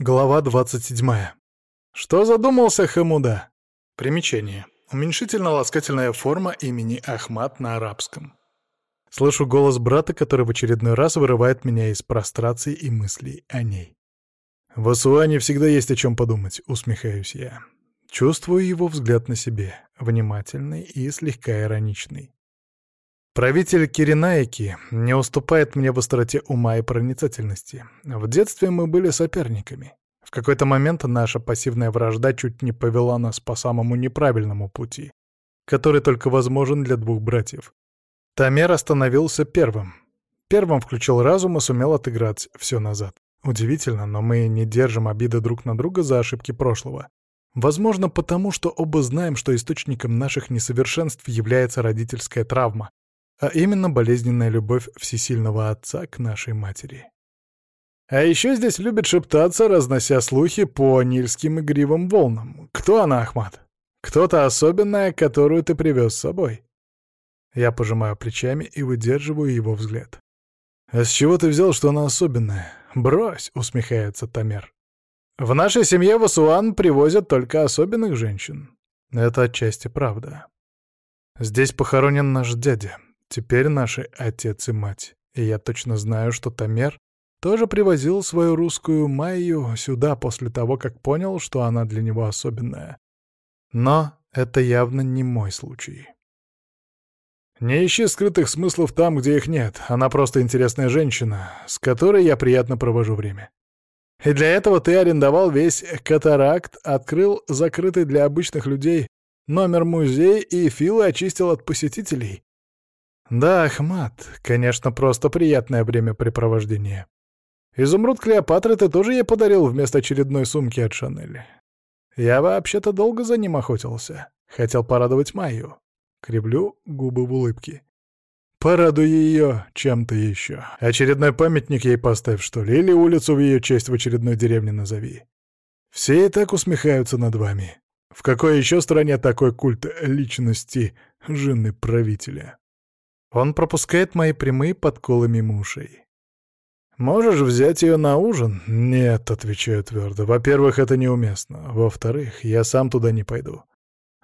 Глава 27. Что задумался Хамуда? Примечание. Уменьшительно-ласкательная форма имени Ахмад на арабском. Слышу голос брата, который в очередной раз вырывает меня из прострации и мыслей о ней. В Асуане всегда есть о чем подумать, усмехаюсь я. Чувствую его взгляд на себе, внимательный и слегка ироничный. Правитель Киринаики не уступает мне в остроте ума и проницательности. В детстве мы были соперниками. В какой-то момент наша пассивная вражда чуть не повела нас по самому неправильному пути, который только возможен для двух братьев. Тамер остановился первым. Первым включил разум и сумел отыграть все назад. Удивительно, но мы не держим обиды друг на друга за ошибки прошлого. Возможно, потому что оба знаем, что источником наших несовершенств является родительская травма, а именно болезненная любовь всесильного отца к нашей матери. А еще здесь любят шептаться, разнося слухи по нильским игривым волнам. Кто она, Ахмат? Кто-то особенная, которую ты привез с собой. Я пожимаю плечами и выдерживаю его взгляд. «А с чего ты взял, что она особенная?» «Брось», — усмехается Тамер. «В нашей семье в Асуан привозят только особенных женщин». Это отчасти правда. Здесь похоронен наш дядя. Теперь наши отец и мать. И я точно знаю, что Тамер тоже привозил свою русскую Майю сюда после того, как понял, что она для него особенная. Но это явно не мой случай. Не ищи скрытых смыслов там, где их нет. Она просто интересная женщина, с которой я приятно провожу время. И для этого ты арендовал весь катаракт, открыл закрытый для обычных людей номер музей и Фила очистил от посетителей. Да, Ахмат, конечно, просто приятное времяпрепровождение. Изумруд Клеопатры ты тоже ей подарил вместо очередной сумки от Шанели. Я вообще-то долго за ним охотился. Хотел порадовать Майю. Кривлю губы в улыбке. Порадуй ее чем-то еще. Очередной памятник ей поставь, что ли, или улицу в ее честь в очередной деревне назови. Все и так усмехаются над вами. В какой еще стране такой культ личности жены правителя? Он пропускает мои прямые подколы мимо. «Можешь взять ее на ужин?» «Нет», — отвечаю твердо. «Во-первых, это неуместно. Во-вторых, я сам туда не пойду.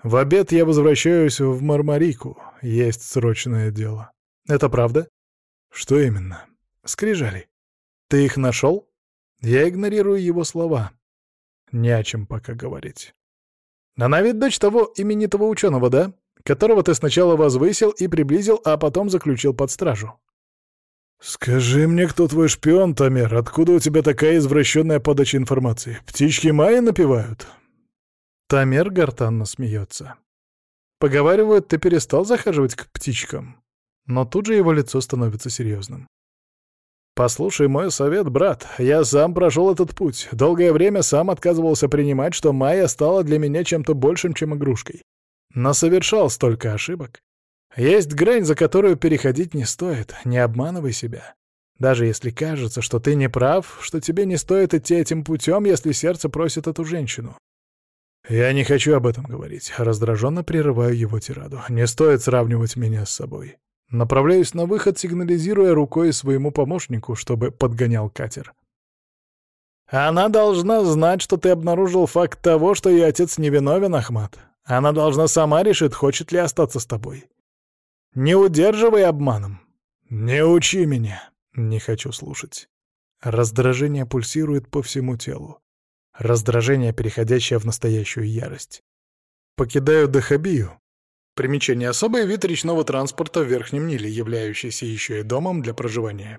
В обед я возвращаюсь в Мармарику. Есть срочное дело». «Это правда?» «Что именно?» «Скрижали. Ты их нашел?» Я игнорирую его слова. Не о чем пока говорить. «Она ведь дочь того именитого ученого, да?» Которого ты сначала возвысил и приблизил, а потом заключил под стражу. «Скажи мне, кто твой шпион, Тамер? Откуда у тебя такая извращенная подача информации? Птички Майи напевают?» Тамер гортанно смеется. «Поговаривают, ты перестал захаживать к птичкам?» Но тут же его лицо становится серьезным. «Послушай мой совет, брат. Я сам прошел этот путь. Долгое время сам отказывался принимать, что Майя стала для меня чем-то большим, чем игрушкой но совершал столько ошибок. Есть грань, за которую переходить не стоит, не обманывай себя. Даже если кажется, что ты не прав, что тебе не стоит идти этим путем, если сердце просит эту женщину. Я не хочу об этом говорить. Раздраженно прерываю его тираду. Не стоит сравнивать меня с собой. Направляюсь на выход, сигнализируя рукой своему помощнику, чтобы подгонял катер. Она должна знать, что ты обнаружил факт того, что ее отец невиновен, Ахмат. Она должна сама решить, хочет ли остаться с тобой. Не удерживай обманом. Не учи меня. Не хочу слушать. Раздражение пульсирует по всему телу. Раздражение, переходящее в настоящую ярость. Покидаю Дахабию. Примечание. Особый вид речного транспорта в Верхнем Ниле, являющийся еще и домом для проживания.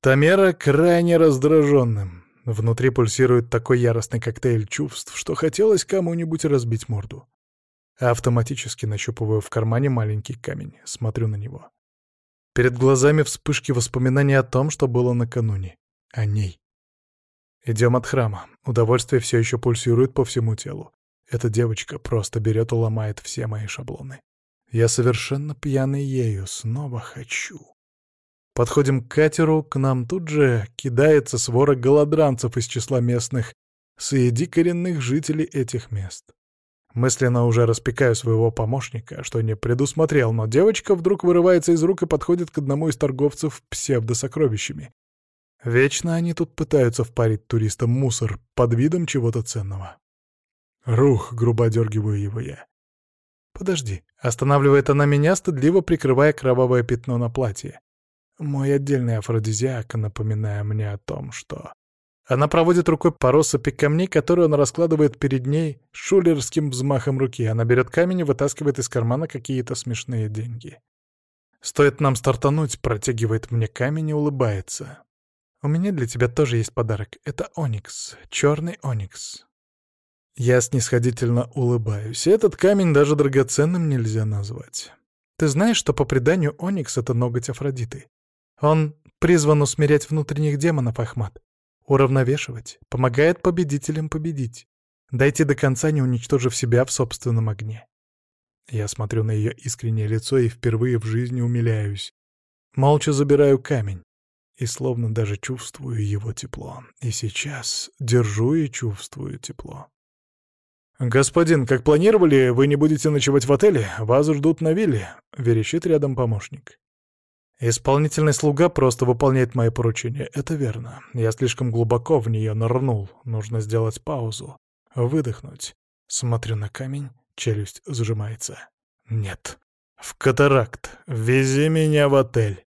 Тамера крайне раздраженным. Внутри пульсирует такой яростный коктейль чувств, что хотелось кому-нибудь разбить морду. Автоматически нащупываю в кармане маленький камень, смотрю на него. Перед глазами вспышки воспоминаний о том, что было накануне. О ней. Идем от храма. Удовольствие все еще пульсирует по всему телу. Эта девочка просто берет и ломает все мои шаблоны. Я совершенно пьяный ею, снова хочу. Подходим к катеру, к нам тут же кидается свора голодранцев из числа местных, среди коренных жителей этих мест. Мысленно уже распекаю своего помощника, что не предусмотрел, но девочка вдруг вырывается из рук и подходит к одному из торговцев псевдосокровищами. Вечно они тут пытаются впарить туристам мусор под видом чего-то ценного. Рух, грубо дергиваю его я. «Подожди», — останавливает она меня, стыдливо прикрывая кровавое пятно на платье. Мой отдельный афродизиак, напоминая мне о том, что... Она проводит рукой по россыпи камней, которые он раскладывает перед ней шулерским взмахом руки. Она берет камень и вытаскивает из кармана какие-то смешные деньги. Стоит нам стартануть, протягивает мне камень и улыбается. «У меня для тебя тоже есть подарок. Это оникс, черный оникс». Я снисходительно улыбаюсь. Этот камень даже драгоценным нельзя назвать. Ты знаешь, что по преданию оникс — это ноготь Афродиты? Он призван усмирять внутренних демонов, Ахмат. Уравновешивать, помогает победителям победить. Дойти до конца, не уничтожив себя в собственном огне. Я смотрю на ее искреннее лицо и впервые в жизни умиляюсь. Молча забираю камень и словно даже чувствую его тепло. И сейчас держу и чувствую тепло. «Господин, как планировали, вы не будете ночевать в отеле? Вас ждут на вилле», — верещит рядом помощник. Исполнительный слуга просто выполняет мои поручения, это верно. Я слишком глубоко в нее нырнул, нужно сделать паузу, выдохнуть. Смотрю на камень, челюсть сжимается. Нет. В катаракт. Вези меня в отель.